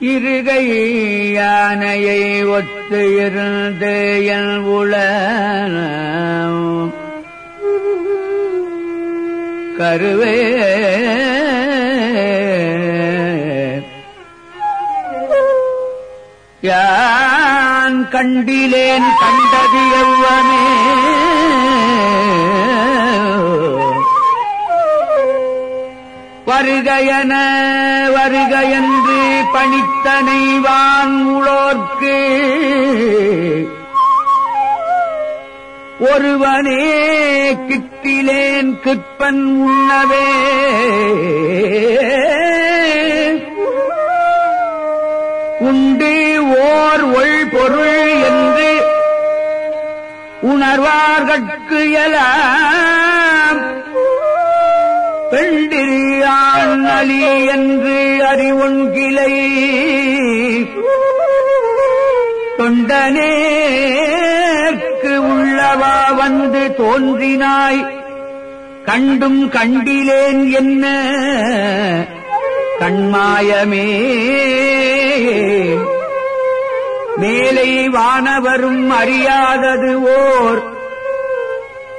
இருகை யானையை ஒத்து இருந்து என் உள கருவே. யான் கண்டிலேன் கண்டது எவ்வமே வருகையன வருகையன்று பணித்தனை வான் உளோர்க்கு ஒருவனே கிட்டிலேன் கிற்பன் உண்ணவே. உண்டு ஓர் ஒள் பொருள் என்று உணர்வார்கட்கு எலாம் பெண்டிரியான் அலி என்று அறிவுண்கிளை தொண்டனேற்கு உள்ளவா வந்து தோன்றினாய். கண்டும் கண்டிலேன் என்ன? கண்மாயமே. மேலை வானவரும் அறியாதது ஓர்.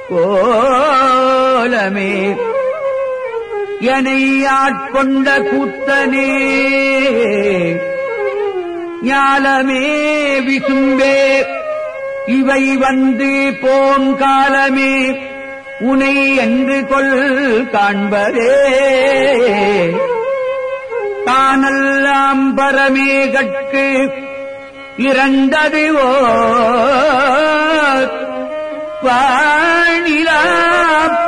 கோலமே. எனை ஆட்கொண்ட கூத்தனே ஞாலமே விசும்பே இவை வந்து போம் காலமே உனை என்று கொள் காண்பதே. தானெல்லாம் பரமே கட்கு இறந்தது ஓ வாணிலா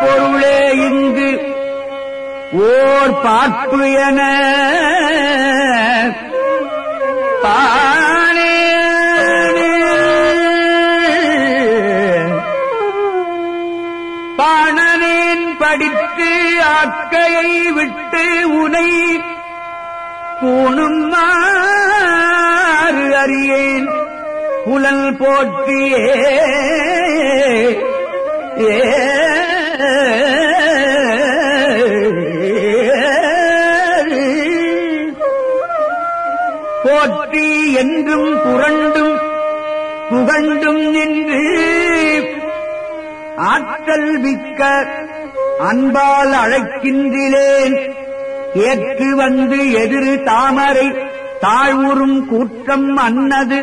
பொருளே இங்கு ஓர் பார்ப்பு என பானே பாணனேன் படித்து அக்கையை விட்டு உனை கூணுமாறு அறியேன். புலல் போட்டியே ஏ என்றும் புரண்டும் புகண்டும் நின்று ஆற்றல் மிக்க அன்பால் அழைக்கின்றேன். ஏற்று வந்து எதிர் தாமரை தாழ்வுறும் கூற்றம் அன்னது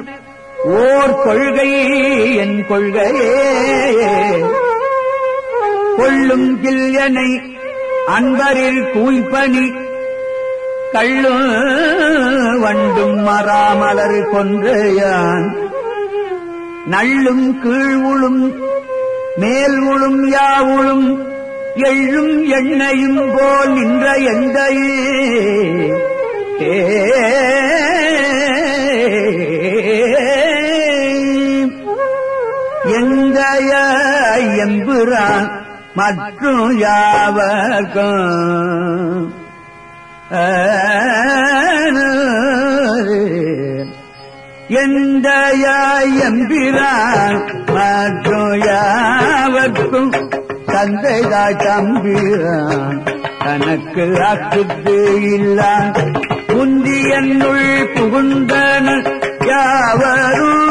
ஓர் கொள்கை என் கொள்கையே. கொள்ளும் கில்யனை அன்பரில் கூய்பனி கள்ளும் வண்டும் மராமலர் கொன்றையான். நள்ளும் கீழ்வுளும் மேல் உளும் யாவுளும் எள்ளும் எண்ணையும் போல் நின்ற எந்த எந்த எம்புறான் மற்றும் யாவர்க்கும் எந்த எம்பிரான் மற்றும் யாவர்க்கும் தந்தைதாய் தம்பிரான் தனக்கு அக்குத்து இல்லான். உந்தி என்னுள் புகுந்தன யாவரும்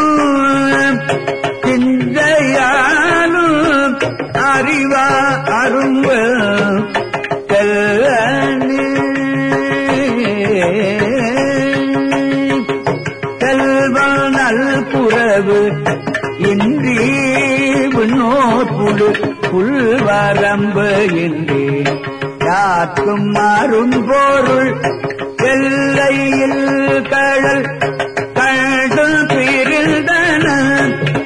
விண்ணோர் புழு புல்வரம்பு இன்றி யாக்கும் அரும்பொருள் எல்லையில் கடல் கழல் பிரிந்தன.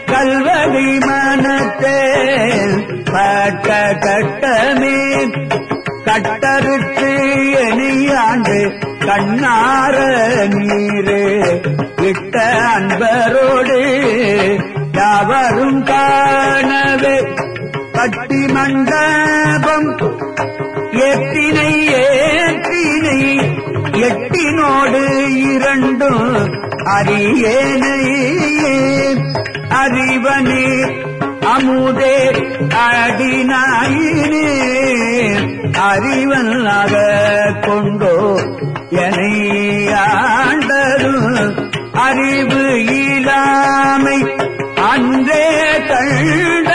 கல்வகை மனத்தே பட்ட கட்டமே கட்டறுத்து எனியாண்டு கண்ணார நீரே. விட்ட அன்பரோடு யாவரும் கா கட்டி மண்டபம். எட்டினை ஏற்றினை எட்டினோடு இரண்டும் அரியேனை அறிவனே அமுதே அடினாயினே. அறிவனாக கொண்டோ என்னை ஆண்டது அறிவு இல்லாமை அன்றே கண்ட